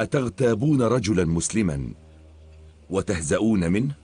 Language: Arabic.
أتغتابون رجلا مسلما وتهزؤون منه؟